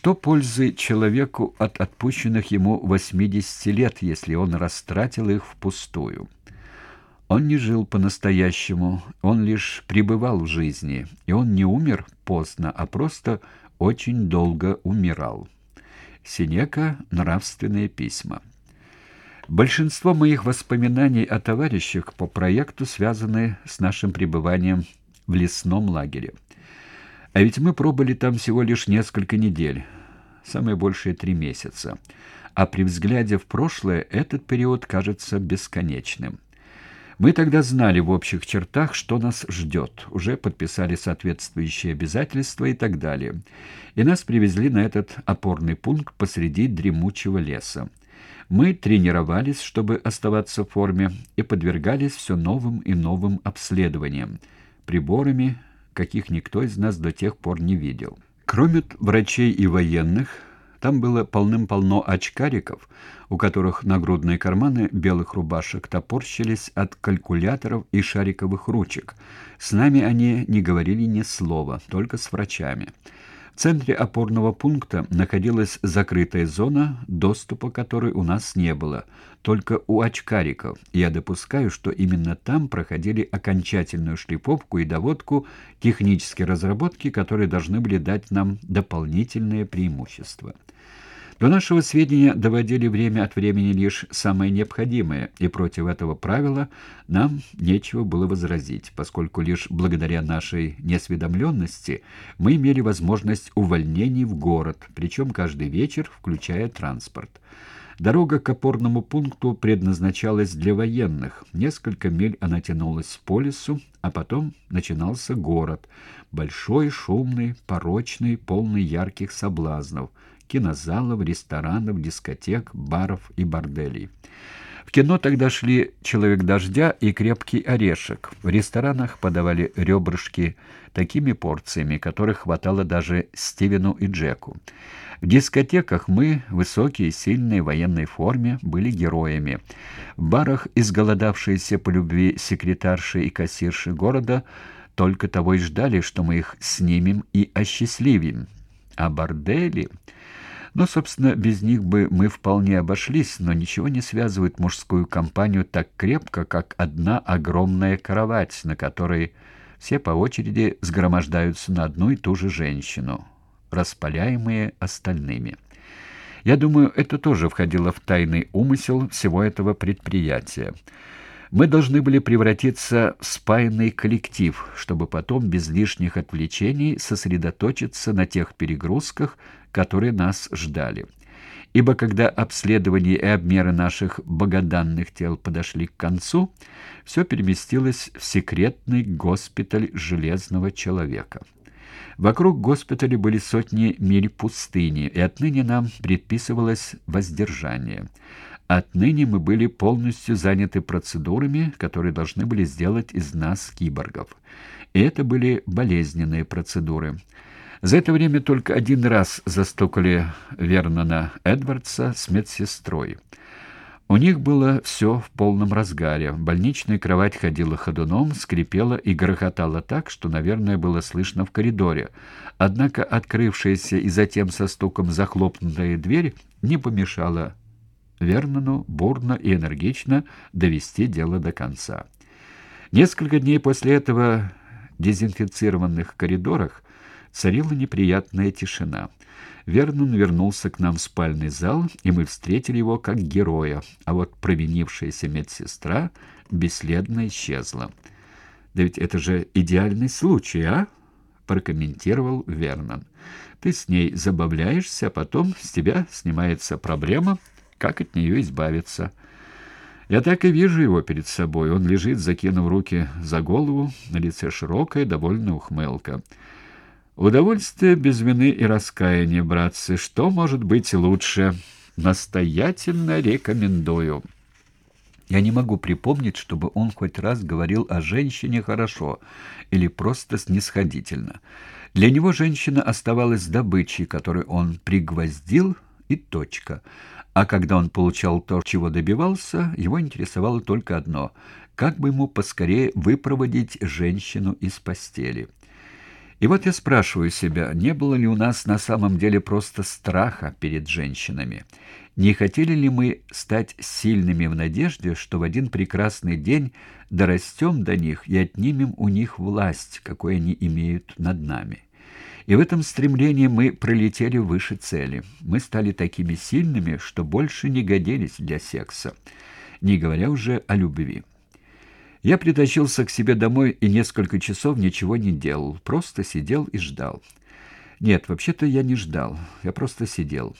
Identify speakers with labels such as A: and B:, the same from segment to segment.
A: Что пользы человеку от отпущенных ему 80 лет, если он растратил их впустую? Он не жил по-настоящему, он лишь пребывал в жизни, и он не умер поздно, а просто очень долго умирал. Синека «Нравственные письма». Большинство моих воспоминаний о товарищах по проекту связаны с нашим пребыванием в лесном лагере. А ведь мы пробыли там всего лишь несколько недель, самое большее три месяца. А при взгляде в прошлое этот период кажется бесконечным. Мы тогда знали в общих чертах, что нас ждет, уже подписали соответствующие обязательства и так далее. И нас привезли на этот опорный пункт посреди дремучего леса. Мы тренировались, чтобы оставаться в форме, и подвергались все новым и новым обследованиям, приборами, каких никто из нас до тех пор не видел. Кроме врачей и военных, там было полным-полно очкариков, у которых нагрудные карманы белых рубашек топорщились от калькуляторов и шариковых ручек. С нами они не говорили ни слова, только с врачами. В центре опорного пункта находилась закрытая зона, доступа которой у нас не было, только у очкариков. Я допускаю, что именно там проходили окончательную шлифовку и доводку технические разработки, которые должны были дать нам дополнительные преимущества. До нашего сведения доводили время от времени лишь самое необходимое, и против этого правила нам нечего было возразить, поскольку лишь благодаря нашей неосведомленности мы имели возможность увольнений в город, причем каждый вечер, включая транспорт. Дорога к опорному пункту предназначалась для военных. Несколько миль она тянулась по лесу, а потом начинался город. Большой, шумный, порочный, полный ярких соблазнов — кинозалов, ресторанов, дискотек, баров и борделей. В кино тогда шли «Человек дождя» и «Крепкий орешек». В ресторанах подавали ребрышки такими порциями, которых хватало даже Стивену и Джеку. В дискотеках мы, высокие, сильные, в военной форме, были героями. В барах изголодавшиеся по любви секретарши и кассирши города только того и ждали, что мы их снимем и осчастливим. А бордели... Ну, собственно, без них бы мы вполне обошлись, но ничего не связывает мужскую компанию так крепко, как одна огромная кровать, на которой все по очереди сгромождаются на одну и ту же женщину, распаляемые остальными. Я думаю, это тоже входило в тайный умысел всего этого предприятия. Мы должны были превратиться в спаянный коллектив, чтобы потом без лишних отвлечений сосредоточиться на тех перегрузках, которые нас ждали. Ибо когда обследование и обмеры наших богоданных тел подошли к концу, все переместилось в секретный госпиталь Железного Человека. Вокруг госпиталя были сотни миль пустыни, и отныне нам предписывалось воздержание. Отныне мы были полностью заняты процедурами, которые должны были сделать из нас киборгов. И это были болезненные процедуры. За это время только один раз застукали Вернона Эдвардса с медсестрой. У них было все в полном разгаре. Больничная кровать ходила ходуном, скрипела и грохотала так, что, наверное, было слышно в коридоре. Однако открывшаяся и затем со стуком захлопнутая дверь не помешала Вернону бурно и энергично довести дело до конца. Несколько дней после этого в дезинфицированных коридорах царила неприятная тишина. Вернон вернулся к нам в спальный зал, и мы встретили его как героя, а вот провинившаяся медсестра бесследно исчезла. «Да ведь это же идеальный случай, а?» — прокомментировал Вернон. «Ты с ней забавляешься, а потом с тебя снимается проблема, как от нее избавиться? Я так и вижу его перед собой. Он лежит, закинув руки за голову, на лице широкая, довольная ухмылка. Удовольствие без вины и раскаяния, братцы. Что может быть лучше? Настоятельно рекомендую. Я не могу припомнить, чтобы он хоть раз говорил о женщине хорошо или просто снисходительно. Для него женщина оставалась добычей, которую он пригвоздил, и точка. А когда он получал то, чего добивался, его интересовало только одно — как бы ему поскорее выпроводить женщину из постели. И вот я спрашиваю себя, не было ли у нас на самом деле просто страха перед женщинами? Не хотели ли мы стать сильными в надежде, что в один прекрасный день дорастем до них и отнимем у них власть, какой они имеют над нами? И в этом стремлении мы пролетели выше цели. Мы стали такими сильными, что больше не годились для секса, не говоря уже о любви. Я притащился к себе домой и несколько часов ничего не делал, просто сидел и ждал. Нет, вообще-то я не ждал, я просто сидел.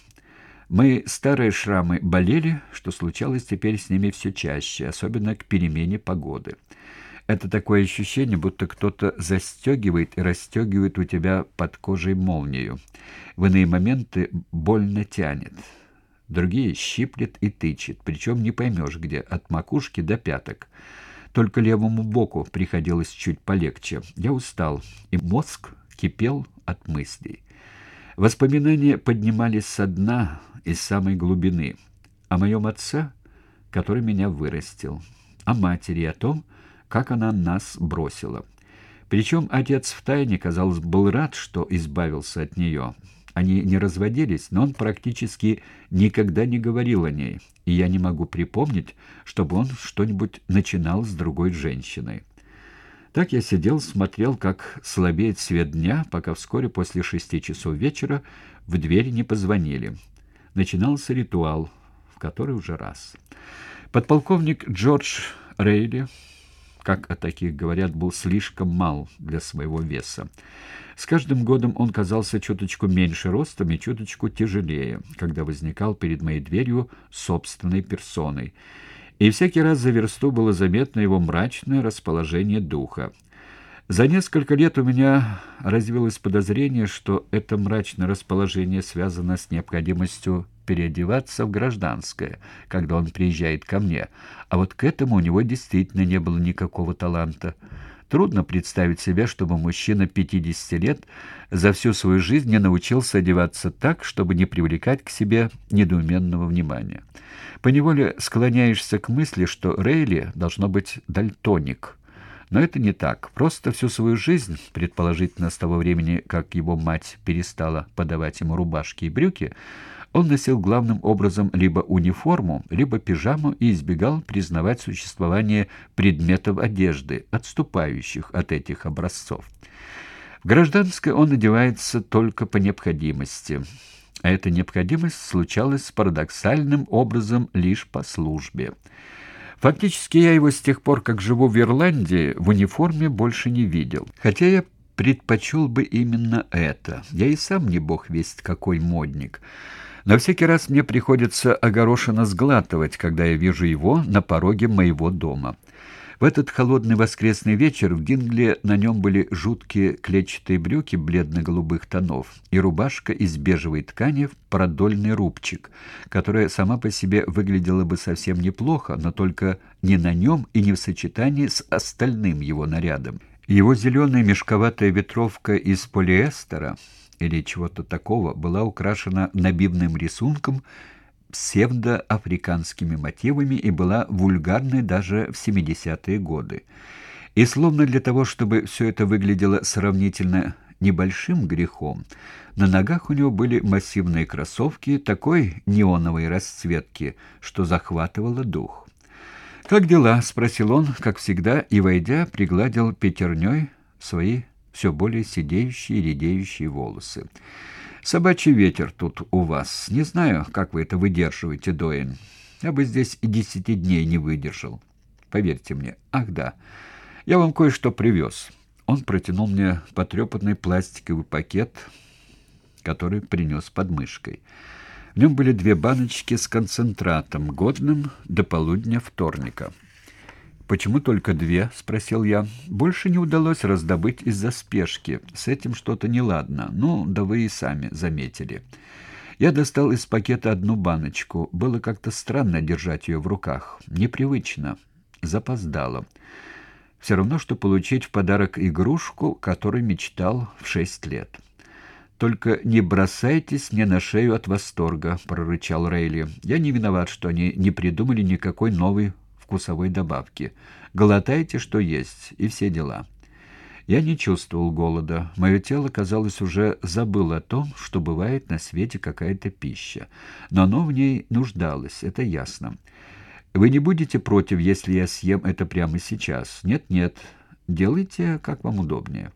A: Мы старые шрамы болели, что случалось теперь с ними все чаще, особенно к перемене погоды. Это такое ощущение, будто кто-то застегивает и расстегивает у тебя под кожей молнию. В иные моменты больно тянет. Другие щиплет и тычет, причем не поймешь где, от макушки до пяток. Только левому боку приходилось чуть полегче. Я устал, и мозг кипел от мыслей. Воспоминания поднимались со дна из самой глубины. О моем отце, который меня вырастил. О матери, о том, как она нас бросила. Причем отец втайне, казалось, был рад, что избавился от нее. Они не разводились, но он практически никогда не говорил о ней, и я не могу припомнить, чтобы он что-нибудь начинал с другой женщиной. Так я сидел, смотрел, как слабеет свет дня, пока вскоре после шести часов вечера в дверь не позвонили. Начинался ритуал, в который уже раз. Подполковник Джордж Рейли как о таких говорят, был слишком мал для своего веса. С каждым годом он казался чуточку меньше ростом и чуточку тяжелее, когда возникал перед моей дверью собственной персоной. И всякий раз за версту было заметно его мрачное расположение духа. За несколько лет у меня развилось подозрение, что это мрачное расположение связано с необходимостью переодеваться в гражданское, когда он приезжает ко мне, а вот к этому у него действительно не было никакого таланта. Трудно представить себе, чтобы мужчина 50 лет за всю свою жизнь не научился одеваться так, чтобы не привлекать к себе недоуменного внимания. Поневоле склоняешься к мысли, что Рейли должно быть дальтоник – но это не так. Просто всю свою жизнь, предположительно с того времени, как его мать перестала подавать ему рубашки и брюки, он носил главным образом либо униформу, либо пижаму и избегал признавать существование предметов одежды, отступающих от этих образцов. В гражданской он одевается только по необходимости, а эта необходимость случалась парадоксальным образом лишь по службе. Фактически я его с тех пор, как живу в Ирландии, в униформе больше не видел. Хотя я предпочел бы именно это. Я и сам не бог весть какой модник. Но всякий раз мне приходится огорошенно сглатывать, когда я вижу его на пороге моего дома. В этот холодный воскресный вечер в Дингле на нем были жуткие клетчатые брюки бледно-голубых тонов и рубашка из бежевой ткани в продольный рубчик, которая сама по себе выглядела бы совсем неплохо, но только не на нем и не в сочетании с остальным его нарядом. Его зеленая мешковатая ветровка из полиэстера или чего-то такого была украшена набивным рисунком псевдоафриканскими мотивами и была вульгарной даже в 70-е годы. И словно для того, чтобы все это выглядело сравнительно небольшим грехом, на ногах у него были массивные кроссовки такой неоновой расцветки, что захватывало дух. «Как дела?» — спросил он, как всегда, и, войдя, пригладил пятерней свои все более сидеющие и редеющие волосы. Собачий ветер тут у вас. Не знаю, как вы это выдерживаете, Доин. Я бы здесь и десяти дней не выдержал. Поверьте мне. Ах, да. Я вам кое-что привез. Он протянул мне потрепанный пластиковый пакет, который принес под мышкой. В нем были две баночки с концентратом, годным до полудня вторника. «Почему только две?» — спросил я. «Больше не удалось раздобыть из-за спешки. С этим что-то неладно. Ну, да вы и сами заметили». Я достал из пакета одну баночку. Было как-то странно держать ее в руках. Непривычно. Запоздало. Все равно, что получить в подарок игрушку, которой мечтал в шесть лет. «Только не бросайтесь мне на шею от восторга», — прорычал Рейли. «Я не виноват, что они не придумали никакой новой вкусовой добавки. Глотайте, что есть, и все дела. Я не чувствовал голода. Мое тело, казалось, уже забыло о том, что бывает на свете какая-то пища. Но оно в ней нуждалось, это ясно. Вы не будете против, если я съем это прямо сейчас? Нет-нет, делайте, как вам удобнее.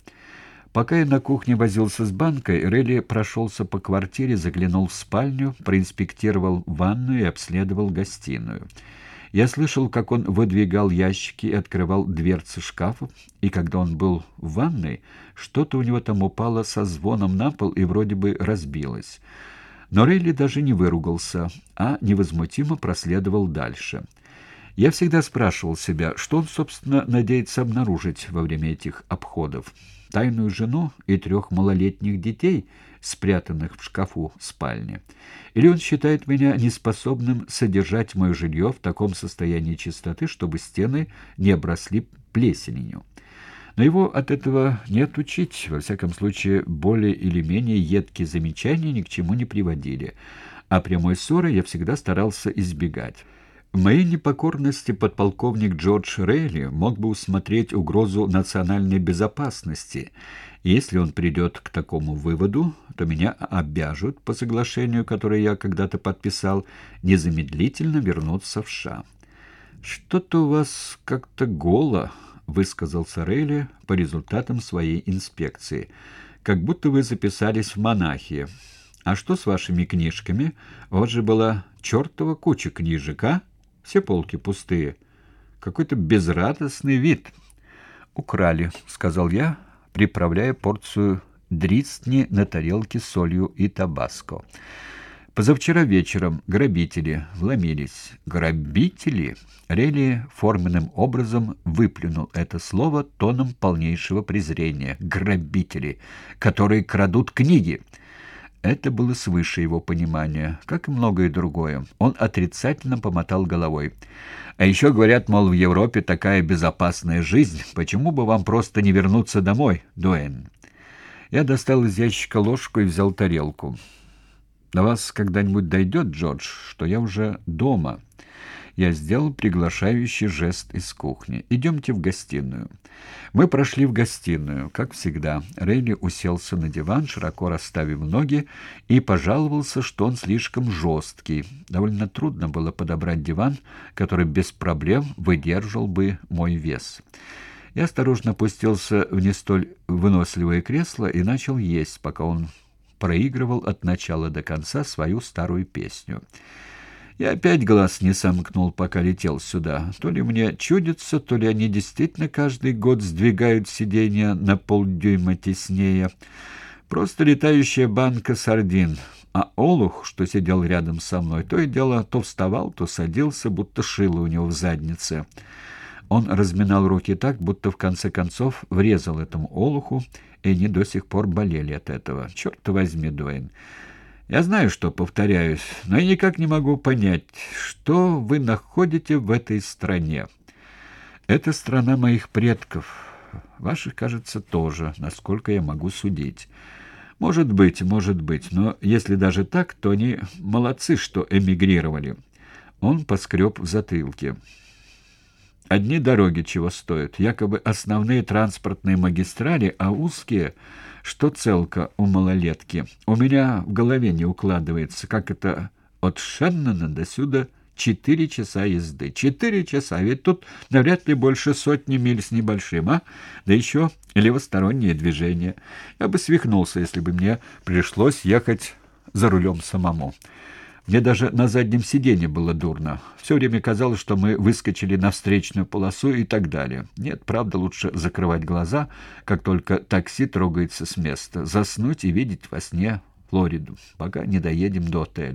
A: Пока я на кухне возился с банкой, Релли прошелся по квартире, заглянул в спальню, проинспектировал ванную и обследовал гостиную. Я слышал, как он выдвигал ящики и открывал дверцы шкафов, и когда он был в ванной, что-то у него там упало со звоном на пол и вроде бы разбилось. Но Рейли даже не выругался, а невозмутимо проследовал дальше. Я всегда спрашивал себя, что он, собственно, надеется обнаружить во время этих обходов. Тайную жену и трех малолетних детей — спрятанных в шкафу спальни. Или он считает меня неспособным содержать мое жилье в таком состоянии чистоты, чтобы стены не обросли плесенью. Но его от этого не отучить, во всяком случае, более или менее едкие замечания ни к чему не приводили, а прямой ссоры я всегда старался избегать. В моей непокорности подполковник Джордж Рейли мог бы усмотреть угрозу национальной безопасности, если он придет к такому выводу, то меня обяжут, по соглашению, которое я когда-то подписал, незамедлительно вернуться в США. «Что-то у вас как-то голо», — высказался Рейли по результатам своей инспекции, «как будто вы записались в монахи. А что с вашими книжками? Вот же была чертова куча книжек, а?» Все полки пустые. Какой-то безрадостный вид. «Украли», — сказал я, приправляя порцию дрицни на тарелке с солью и табаско. Позавчера вечером грабители вломились. Грабители? Релли форменным образом выплюнул это слово тоном полнейшего презрения. Грабители, которые крадут книги. Это было свыше его понимания, как и многое другое. Он отрицательно помотал головой. А еще говорят, мол, в Европе такая безопасная жизнь. Почему бы вам просто не вернуться домой, Дуэн? Я достал из ящика ложку и взял тарелку. До вас когда-нибудь дойдет, Джордж, что я уже дома. Я сделал приглашающий жест из кухни. «Идемте в гостиную». Мы прошли в гостиную. Как всегда, Рейли уселся на диван, широко расставив ноги, и пожаловался, что он слишком жесткий. Довольно трудно было подобрать диван, который без проблем выдержал бы мой вес. Я осторожно опустился в не столь выносливое кресло и начал есть, пока он проигрывал от начала до конца свою старую песню. Я опять глаз не сомкнул, пока летел сюда. То ли мне чудится, то ли они действительно каждый год сдвигают сиденья на полдюйма теснее. Просто летающая банка сардин. А Олух, что сидел рядом со мной, то и дело то вставал, то садился, будто шило у него в заднице. Он разминал руки так, будто в конце концов врезал этому Олуху, и они до сих пор болели от этого. Черт возьми, Дуэйн! Я знаю, что повторяюсь, но я никак не могу понять, что вы находите в этой стране. Это страна моих предков. Ваших, кажется, тоже, насколько я могу судить. Может быть, может быть, но если даже так, то они молодцы, что эмигрировали. Он поскреб в затылке. Одни дороги чего стоят, якобы основные транспортные магистрали, а узкие — что целка у малолетки. У меня в голове не укладывается, как это от Шеннона до сюда четыре часа езды. Четыре часа, ведь тут навряд ли больше сотни миль с небольшим, а? Да еще левостороннее движение. Я бы свихнулся, если бы мне пришлось ехать за рулем самому. Мне даже на заднем сиденье было дурно. Все время казалось, что мы выскочили на встречную полосу и так далее. Нет, правда, лучше закрывать глаза, как только такси трогается с места, заснуть и видеть во сне Флориду, пока не доедем до отеля.